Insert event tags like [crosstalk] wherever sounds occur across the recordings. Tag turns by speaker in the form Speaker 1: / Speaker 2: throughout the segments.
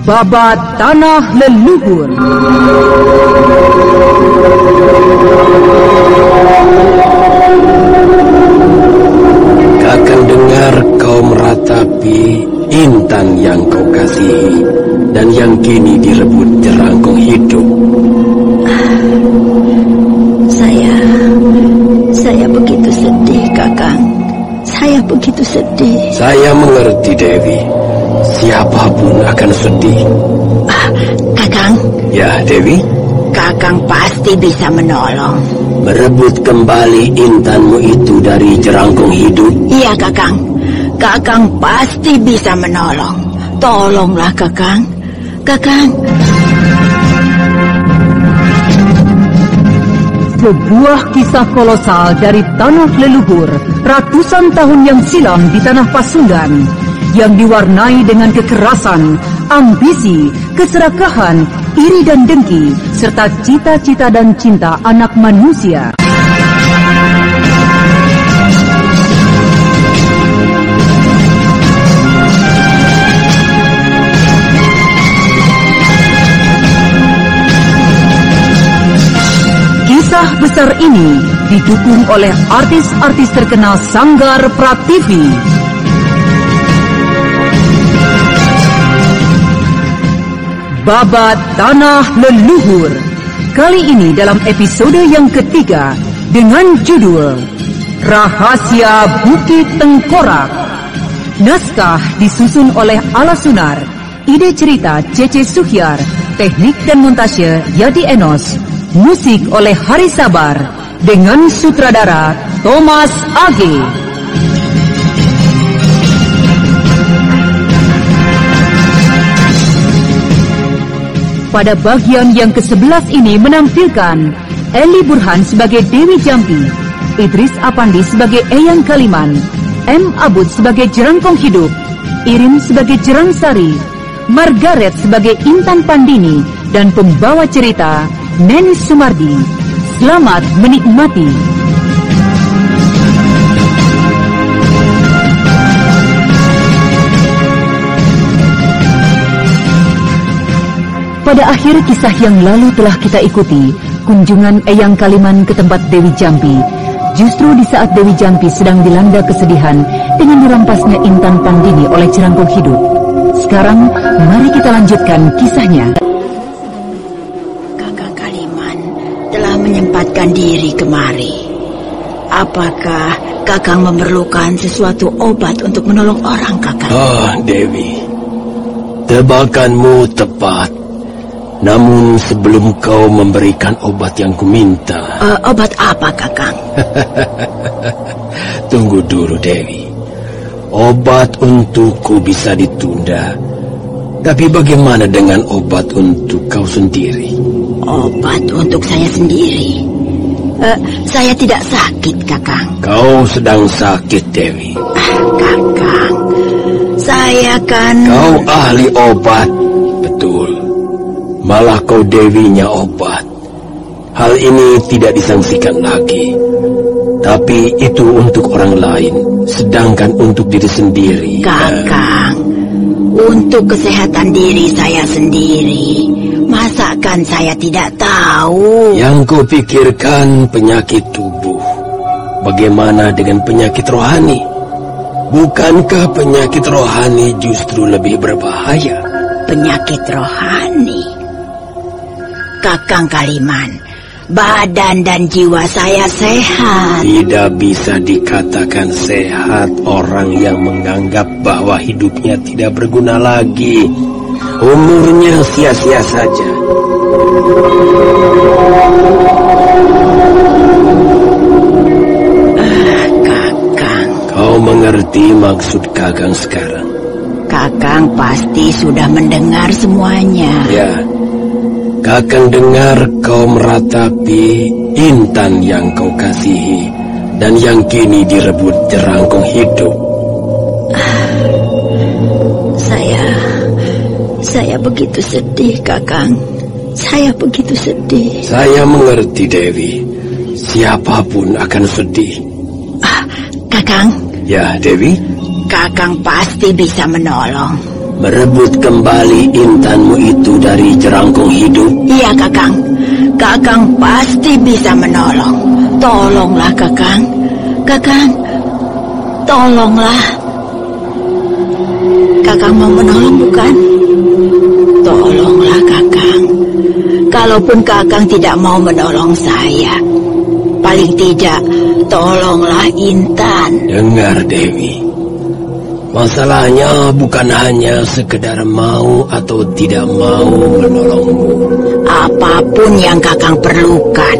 Speaker 1: Babat Tanah Leluhur.
Speaker 2: Kakang dengar kau meratapi intan yang kau kasihi dan yang kini direbut jerangkung hidup.
Speaker 3: Saya, saya begitu sedih, Kakang. Saya begitu sedih.
Speaker 2: Saya mengerti Dewi. Siapa pun akan sedih.
Speaker 3: Ah, Kakang,
Speaker 2: Ya Dewi,
Speaker 3: Kakang pasti bisa menolong.
Speaker 2: merebut kembali intanmu itu dari jerangkung hidup.
Speaker 3: Iya, Kakang. Kakang pasti bisa menolong. Tolonglah, Kakang. Kakang,
Speaker 1: Sebuah kisah kolosal dari tanah leluhur ratusan tahun yang silam di tanah Pasundan yang diwarnai dengan kekerasan, ambisi, keserakahan, iri dan dengki, serta cita-cita dan cinta anak manusia. Kisah besar ini didukung oleh artis-artis terkenal Sanggar Prativi. Babat Tanah Leluhur. Kali ini dalam episode yang ketiga dengan judul Rahasia Bukit Tengkorak. Naskah disusun oleh Ala Sunar. Ide cerita Cece Suhyar. Teknik dan montase Yadi Enos. Musik oleh Hari Sabar dengan sutradara Thomas Age. Pada bagian yang ke-11 ini menampilkan Eli Burhan sebagai Dewi Jampi, Idris Apandi sebagai Eyang Kaliman, M. Abud sebagai Jerangkong Hidup, Irin sebagai Jerang Sari, Margaret sebagai Intan Pandini, dan pembawa cerita Neni Sumardi. Selamat menikmati. Pada akhir kisah yang lalu telah kita ikuti kunjungan Eyang Kaliman ke tempat Dewi Jampi. Justru di saat Dewi Jampi sedang dilanda kesedihan dengan dirampasnya Intan Pandini oleh Cerangkong Hidup. Sekarang mari kita lanjutkan kisahnya.
Speaker 3: Kakang Kaliman telah menyempatkan diri kemari. Apakah Kakang memerlukan sesuatu obat untuk menolong orang, Kakang?
Speaker 2: Ah Dewi, tebakanmu tepat. Namun sebelum kau memberikan obat yang kuminta,
Speaker 3: Eh, obat apa, Kakang? [laughs]
Speaker 2: tunggu dulu Dewi. Obat untukku bisa ditunda. Tapi bagaimana dengan obat untuk kau sendiri?
Speaker 3: Obat untuk saya sendiri. Eh, saya tidak sakit, Kakang.
Speaker 2: Kau sedang sakit, Dewi.
Speaker 3: Ah, Kakang, saya kan...
Speaker 2: Kau ahli obat, betul. Malah kau dewinya obat. Hal ini tidak disangsikan lagi. Tapi itu untuk orang lain, sedangkan untuk diri sendiri.
Speaker 3: Kakang, untuk kesehatan diri saya sendiri, masakan saya tidak tahu.
Speaker 2: Yang kau pikirkan penyakit tubuh. Bagaimana dengan penyakit rohani? Bukankah penyakit rohani justru lebih berbahaya?
Speaker 3: Penyakit rohani. Kakang Kaliman, badan dan jiwa saya sehat.
Speaker 2: Tidak bisa dikatakan sehat orang yang menganggap bahwa hidupnya tidak berguna lagi. Umurnya sia-sia saja.
Speaker 3: Ah, Kakang,
Speaker 2: Kau mengerti maksud Kakang sekarang?
Speaker 3: Kakang pasti sudah mendengar semuanya.
Speaker 2: Ya, Kakang dengar kau meratapi intan yang kau kasihi dan yang kini direbut jerangkung hidup.
Speaker 3: Saya... Saya begitu sedih, Kakang. Saya begitu sedih.
Speaker 2: Saya mengerti, Dewi. Siapa pun akan sedih.
Speaker 3: Ah, Kakang,
Speaker 2: Ya, Dewi,
Speaker 3: Kakang pasti bisa menolong.
Speaker 2: Merebut kembali intanmu itu dari jerangkung hidup.
Speaker 3: Iya, Kakang. Kakang pasti bisa menolong. Tolonglah, Kakang. Kakang, tolonglah. Kakang mau menolong, bukan? Tolonglah, Kakang. Kalaupun Kakang tidak mau menolong saya, paling tidak tolonglah Intan.
Speaker 2: Dengar, Dewi. Masalahnya bukan hanya sekedar mau atau tidak mau menolongmu.
Speaker 3: Apa pun yang Kakang perlukan,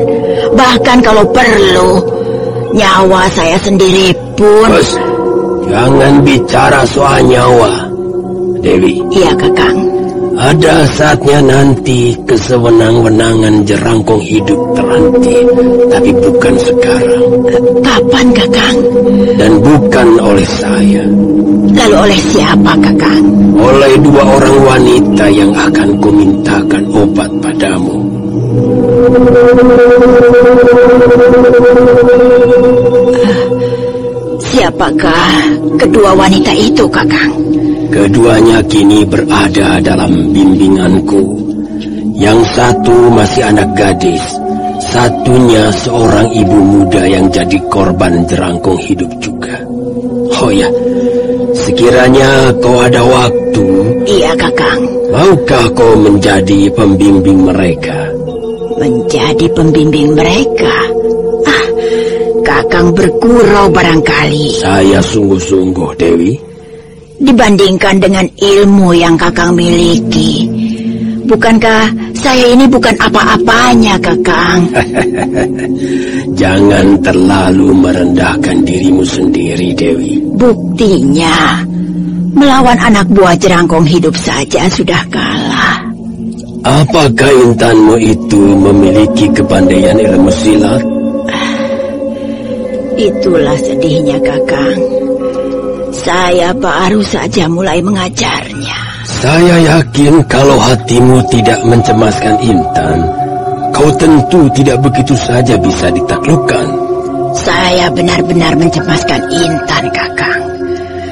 Speaker 3: bahkan kalau perlu, nyawa saya sendiri pun.
Speaker 2: Bos, jangan bicara soal nyawa. Dewi,
Speaker 3: Iya, Kakang.
Speaker 2: Ada saatnya nanti kesewenang-wenangan jerangkung hidup terhenti. Tapi bukan sekarang.
Speaker 3: Kapan, Kakang?
Speaker 2: Dan bukan oleh saya.
Speaker 3: Lalu oleh siapa, Kakang?
Speaker 2: Oleh dua orang wanita yang akan kumintakan obat padamu.
Speaker 3: Siapakah kedua wanita itu, Kakang?
Speaker 2: Keduanya kini berada dalam bimbinganku. Yang satu masih anak gadis, satunya seorang ibu muda yang jadi korban jerangkung hidup juga. Oh ya, sekiranya kau ada waktu,
Speaker 3: Iya, Kakang.
Speaker 2: maukah kau menjadi pembimbing mereka?
Speaker 3: Menjadi pembimbing mereka. Ah, Kakang bergurau barangkali.
Speaker 2: Saya sungguh-sungguh, Dewi.
Speaker 3: Dibandingkan dengan ilmu yang Kakang miliki. Bukankah saya ini bukan apa-apanya, Kakang? [laughs]
Speaker 2: Jangan terlalu merendahkan dirimu sendiri, Dewi.
Speaker 3: Buktinya, melawan anak buah jerangkong hidup saja sudah kalah.
Speaker 2: Apakah intanmu itu memiliki kepandaian ilmu silat? [sighs]
Speaker 3: Itulah sedihnya, Kakang. Saya baru saja mulai mengajarnya.
Speaker 2: Saya yakin kalau hatimu tidak mencemaskan intan, kau tentu tidak begitu saja bisa ditaklukkan.
Speaker 3: Saya benar-benar mencemaskan Intan, Kakang.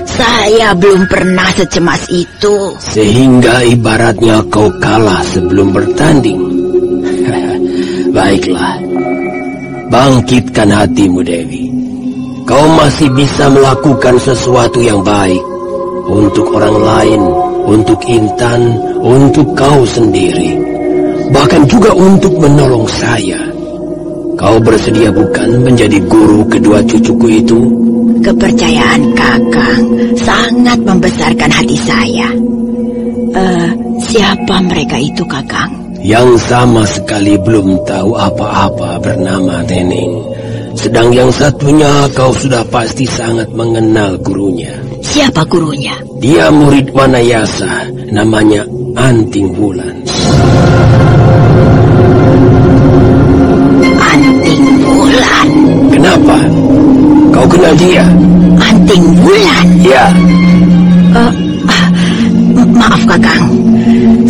Speaker 3: Saya belum pernah secemas itu.
Speaker 2: Sehingga ibaratnya kau kalah sebelum bertanding. [laughs] Baiklah, bangkitkan hatimu Dewi. Kau masih bisa melakukan sesuatu yang baik untuk orang lain, untuk Intan, untuk kau sendiri. Bahkan juga untuk menolong saya. Kau bersedia bukan menjadi guru kedua cucuku itu?
Speaker 3: Kepercayaan Kakang sangat membesarkan hati saya. Eh, siapa mereka itu, Kakang?
Speaker 2: Yang sama sekali belum tahu apa-apa bernama Tening. Sedang yang satunya kau sudah pasti sangat mengenal gurunya.
Speaker 3: Siapa gurunya?
Speaker 2: Dia murid Wanayasa, namanya Anting Wulan.
Speaker 3: Anting Wulan.
Speaker 2: Kenapa? Kau kenal dia?
Speaker 3: Anting Wulan.
Speaker 2: Ya,
Speaker 3: ah, m- maaf, Kakang.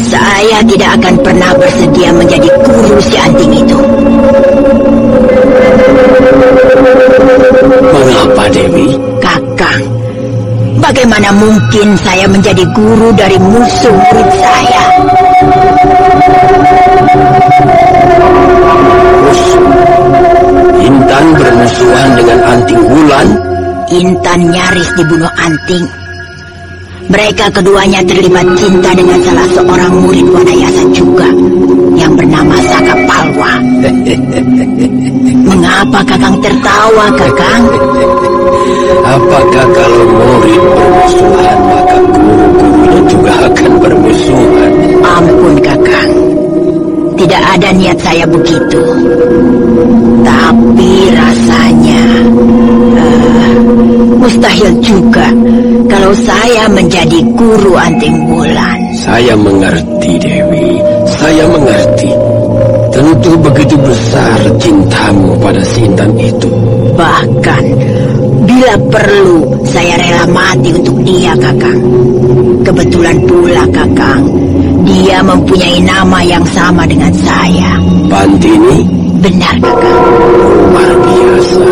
Speaker 3: Saya tidak akan pernah bersedia menjadi guru si Anting itu.
Speaker 2: Dewi?
Speaker 3: Kakang, bagaimana mungkin saya menjadi guru dari musuh murid saya?
Speaker 2: Intan bermusuhan dengan Anting Wulan?
Speaker 3: Intan nyaris dibunuh Anting. Mereka keduanya terlibat cinta dengan salah seorang murid Wanayasa juga yang bernama Saka Palwa. [laughs] Mengapa Kakang tertawa, Kakang?
Speaker 2: Apakah kalau murid bermusuhan maka guru-gurunya juga akan bermusuhan?
Speaker 3: Ampun, Kakang. Tidak ada niat saya begitu. Tapi rasanya eh, mustahil juga kalau saya menjadi guru anting bulan.
Speaker 2: Saya mengerti Dewi. Saya mengerti. Tentu begitu besar cintamu pada si Intan itu.
Speaker 3: Bahkan, bila perlu, saya rela mati untuk dia, Kakang. Kebetulan pula, Kakang, dia mempunyai nama yang sama dengan saya.
Speaker 2: Pantini?
Speaker 3: Benar, Kakang.
Speaker 2: Luar biasa.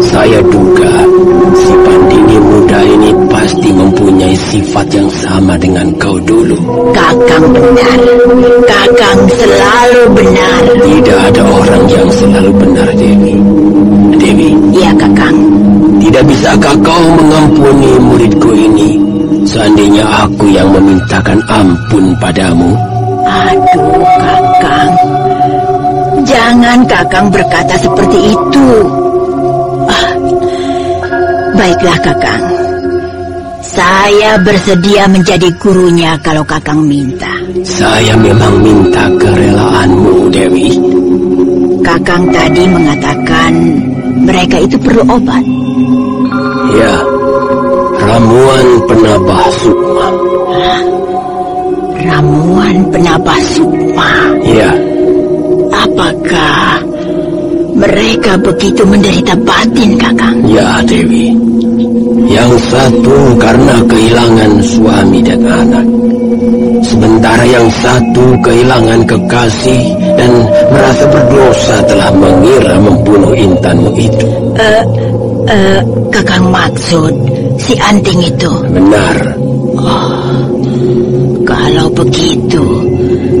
Speaker 2: Saya duga si Pandini muda ini pasti mempunyai sifat yang sama dengan kau dulu.
Speaker 3: Kakang benar. Kakang selalu benar.
Speaker 2: Tidak ada orang yang selalu benar, Dewi. Dewi,
Speaker 3: Iya, Kakang.
Speaker 2: tidak bisakah kau mengampuni muridku ini? Seandainya aku yang memintakan ampun padamu.
Speaker 3: Aduh, Kakang. Jangan Kakang berkata seperti itu. Ah, baiklah, Kakang. Saya bersedia menjadi gurunya kalau Kakang minta.
Speaker 2: Saya memang minta kerelaanmu, Dewi.
Speaker 3: Kakang tadi mengatakan mereka itu perlu obat.
Speaker 2: Ya, ramuan penabah sukma.
Speaker 3: Ramuan penabah sukma.
Speaker 2: Ya,
Speaker 3: Apakah mereka begitu menderita batin, Kakang?
Speaker 2: ya Dewi. Yang satu karena kehilangan suami dan anak. Sementara yang satu kehilangan kekasih dan merasa berdosa telah mengira membunuh intanmu itu.
Speaker 3: Eh, eh, Kakang maksud si anting itu.
Speaker 2: Benar,
Speaker 3: Kalau begitu,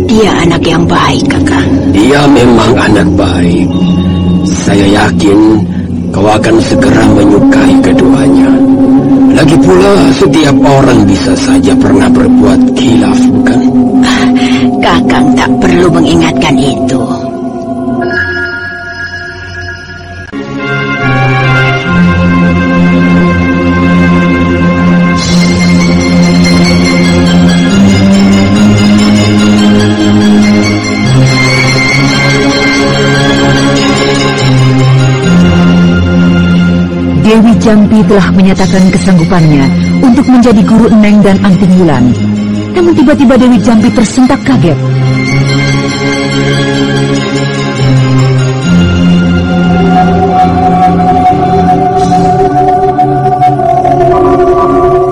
Speaker 3: dia anak yang baik, Kakang.
Speaker 2: dia memang anak baik. Saya yakin kau akan segera menyukai keduanya. Lagi pula setiap orang bisa saja pernah berbuat khilaf, bukan?
Speaker 3: Kakang tak perlu mengingatkan itu.
Speaker 1: Jampi telah menyatakan kesanggupannya untuk menjadi guru Eneng dan Anting Wulan. Namun tiba-tiba Dewi Jampi tersentak kaget.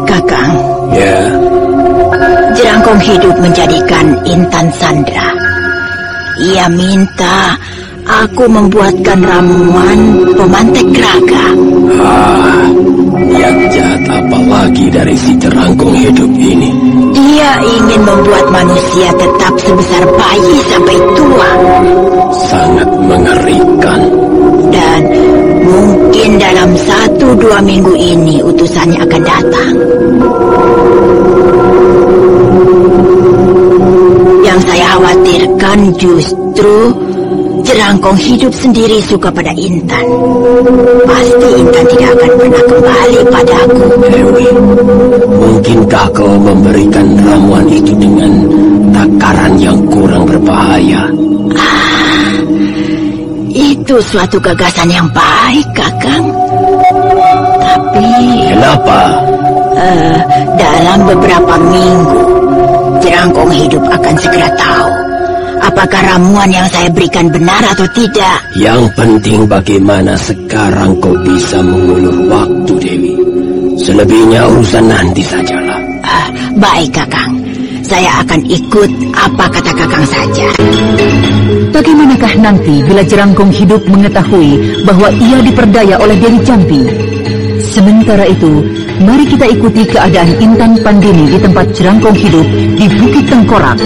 Speaker 3: Kakang,
Speaker 2: Ya,
Speaker 3: Jerangkong hidup menjadikan Intan Sandra. Ia minta aku membuatkan ramuan pemantek raga.
Speaker 2: Ah, niat jahat apa lagi dari si terangkung hidup ini?
Speaker 3: Dia ingin membuat manusia tetap sebesar bayi sampai tua.
Speaker 2: Sangat mengerikan.
Speaker 3: Dan mungkin dalam satu dua minggu ini utusannya akan datang. Yang saya khawatirkan justru Jerangkong hidup sendiri suka pada Intan. Pasti Intan tidak akan pernah kembali padaku.
Speaker 2: Dewi, mungkinkah kau memberikan ramuan itu dengan takaran yang kurang berbahaya?
Speaker 3: Itu suatu gagasan yang baik, Kakang. Tapi
Speaker 2: Kenapa?
Speaker 3: eh, dalam beberapa minggu, Jerangkong hidup akan segera tahu apakah ramuan yang saya berikan benar atau tidak.
Speaker 2: Yang penting bagaimana sekarang kau bisa mengulur waktu, Dewi. Selebihnya urusan nanti sajalah.
Speaker 3: Ah, baik, Kakang. Saya akan ikut apa kata Kakang saja.
Speaker 1: Bagaimanakah nanti bila Jerangkong hidup mengetahui bahwa ia diperdaya oleh Dewi Jampi? Sementara itu, mari kita ikuti keadaan Intan Pandini di tempat Jerangkong hidup di Bukit Tengkorak.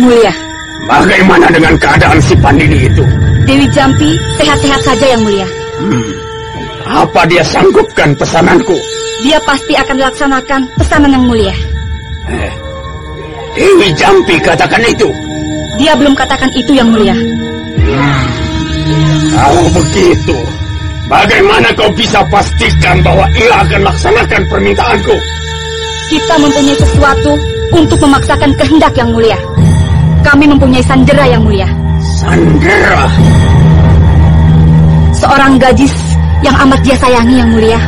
Speaker 4: Yang mulia,
Speaker 2: bagaimana dengan keadaan si Pandini itu?
Speaker 4: Dewi Jampi sehat-sehat saja yang mulia.
Speaker 2: Apa dia sanggupkan pesananku?
Speaker 4: Dia pasti akan laksanakan pesanan yang mulia.
Speaker 2: Dewi Jampi katakan itu.
Speaker 4: Dia belum katakan itu yang mulia.
Speaker 5: Kalau begitu, bagaimana kau bisa pastikan bahwa ia akan laksanakan permintaanku?
Speaker 4: Kita mempunyai sesuatu untuk memaksakan kehendak yang mulia. Kami mempunyai sandera yang mulia.
Speaker 5: Sandera?
Speaker 4: Seorang gadis yang amat dia sayangi yang mulia.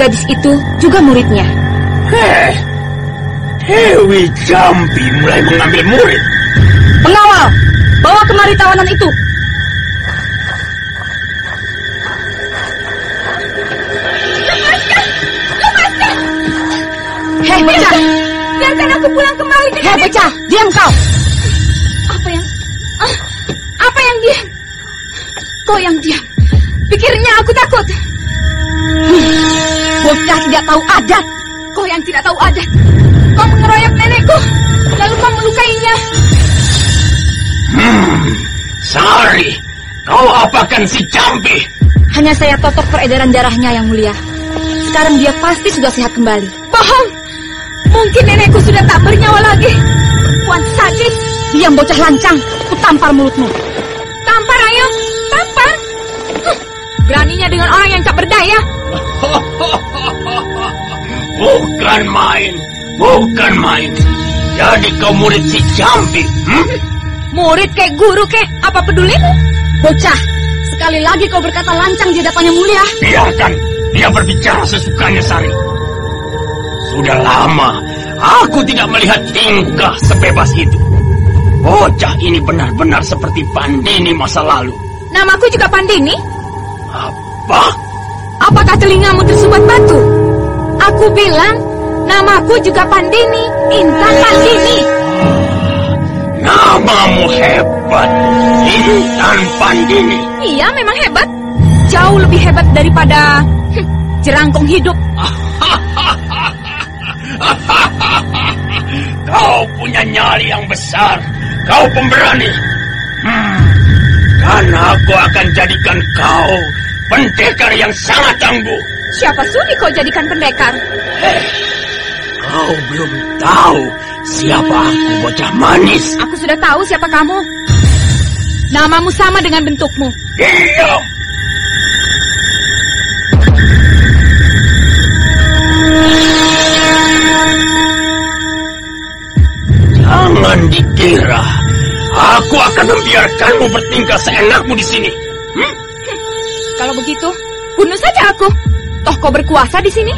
Speaker 4: Gadis itu juga muridnya.
Speaker 5: Heh, Dewi Jambi mulai mengambil murid.
Speaker 4: Pengawal, bawa kemari tawanan itu. Hei bocah, biarkan aku pulang kembali. Hei bocah, diam kau. Kau yang diam. Pikirnya aku takut. Hmm, bocah tidak tahu adat. Kau yang tidak tahu adat. Kau mengeroyok nenekku, lalu kau melukainya.
Speaker 5: Hmm, Sari, kau apakan si Jambi?
Speaker 4: Hanya saya totok peredaran darahnya yang mulia. Sekarang dia pasti sudah sehat kembali. Bohong. Mungkin nenekku sudah tak bernyawa lagi. Wan sadis. Diam bocah lancang. Ku tampar mulutmu. Beraninya dengan orang yang tak berdaya. [laughs]
Speaker 5: bukan main, bukan main. Jadi kau murid si Jambi, hmm?
Speaker 4: Murid kayak guru kayak apa pedulimu? Bocah, sekali lagi kau berkata lancang di hadapannya mulia.
Speaker 5: Biarkan dia berbicara sesukanya Sari. Sudah lama aku tidak melihat tingkah sebebas itu. Bocah ini benar-benar seperti Pandini masa lalu.
Speaker 4: Namaku juga Pandini.
Speaker 5: Apa?
Speaker 4: Apakah telingamu tersumbat batu? Aku bilang, namaku juga Pandini, Intan Pandini.
Speaker 5: Namamu hebat, Intan Pandini.
Speaker 4: Iya, memang hebat. Jauh lebih hebat daripada hm, jerangkong hidup. [laughs]
Speaker 5: Kau punya nyali yang besar. Kau pemberani. Hmm, karena aku akan jadikan kau pendekar yang sangat tangguh.
Speaker 4: Siapa sudi kau jadikan pendekar?
Speaker 5: Eh, kau belum tahu siapa aku bocah manis.
Speaker 4: Aku sudah tahu siapa kamu. Namamu sama dengan bentukmu.
Speaker 5: Diam! Jangan dikira aku akan membiarkanmu bertingkah seenakmu di sini.
Speaker 4: Begitu, bunuh saja aku. Toh kau berkuasa di sini.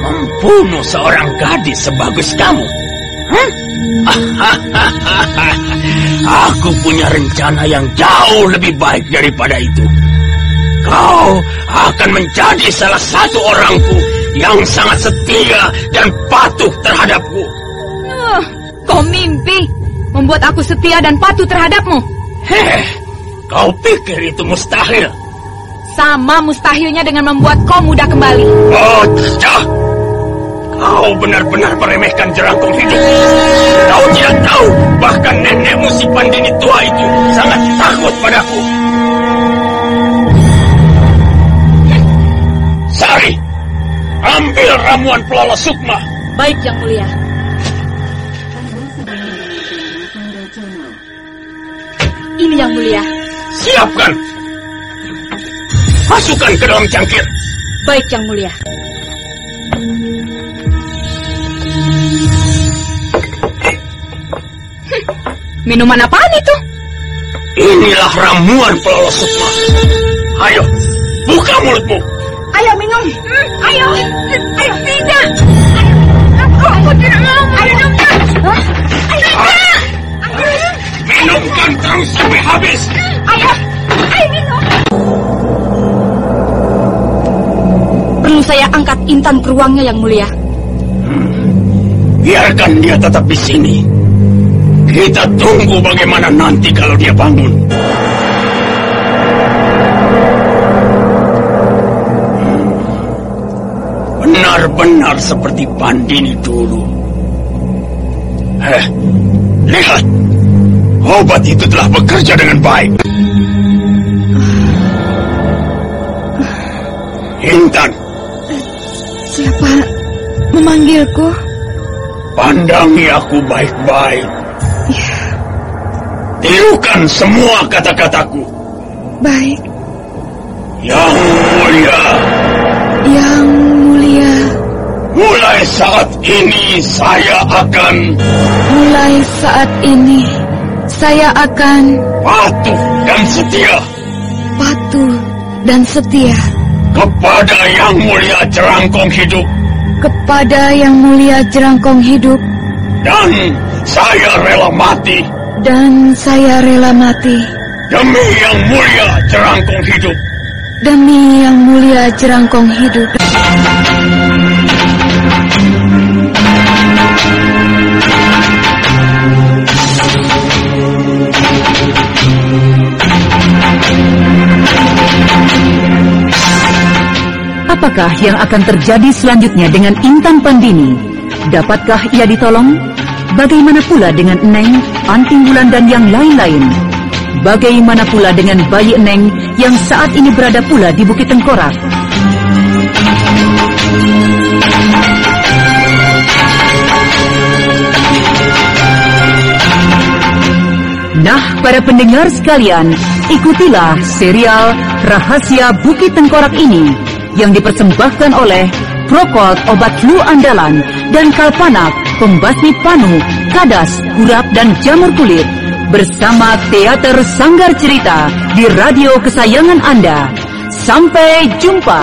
Speaker 5: Membunuh seorang gadis sebagus kamu. Hmm? [laughs] aku punya rencana yang jauh lebih baik daripada itu. Kau akan menjadi salah satu orangku yang sangat setia dan patuh terhadapku.
Speaker 4: Uh, kau mimpi membuat aku setia dan patuh terhadapmu.
Speaker 5: Heh, kau pikir itu mustahil?
Speaker 4: Sama mustahilnya dengan membuat kau mudah kembali.
Speaker 5: Bocah! Kau benar-benar meremehkan jerangkong hidup. Kau tidak tahu, bahkan nenekmu si Pandini tua itu sangat takut padaku. Sari, ambil ramuan pelala sukma.
Speaker 4: Baik, Yang Mulia. Ini Yang Mulia.
Speaker 5: Siapkan. Masukkan ke dalam cangkir.
Speaker 4: Baik, Yang Mulia. Minuman apaan itu?
Speaker 5: Inilah ramuan pelala sukma. Ayo, buka mulutmu.
Speaker 4: Ayo minum. Ayo. Ayo tidak. Aku, aku tidak mau minumnya. Tidak.
Speaker 5: Minumkan terus sampai habis.
Speaker 4: Ayo. Ayo saya angkat Intan ke ruangnya yang mulia.
Speaker 5: Biarkan dia tetap di sini. Kita tunggu bagaimana nanti kalau dia bangun. Benar-benar seperti Pandini dulu. Eh, lihat. Obat itu telah bekerja dengan baik. Intan,
Speaker 4: Siapa memanggilku?
Speaker 5: pandangi aku baik-baik. Tirukan semua kata-kataku.
Speaker 6: Baik,
Speaker 5: Yang mulia,
Speaker 6: Yang Mulia.
Speaker 5: mulai saat ini saya akan
Speaker 6: Mulai saat ini, saya akan
Speaker 5: patuh dan setia
Speaker 6: patuh dan setia
Speaker 5: kepada Yang Mulia Jerangkong Hidup
Speaker 6: kepada Yang Mulia Jerangkong Hidup
Speaker 5: dan saya rela mati
Speaker 6: dan saya rela mati
Speaker 5: demi Yang Mulia Jerangkong Hidup.
Speaker 6: demi Yang Mulia Jerangkong Hidup.
Speaker 1: Apakah yang akan terjadi selanjutnya dengan Intan Pandini? Dapatkah ia ditolong? Bagaimana pula dengan Neng, Anting Bulan dan yang lain-lain? Bagaimana pula dengan bayi Neng yang saat ini berada pula di Bukit Tengkorak? Nah, para pendengar sekalian, ikutilah serial Rahasia Bukit Tengkorak ini yang dipersembahkan oleh Prokot Obat Flu Andalan dan Kalpanak Pembasmi Panu, Kadas, Urap dan Jamur Kulit bersama Teater Sanggar Cerita di radio kesayangan Anda. Sampai jumpa.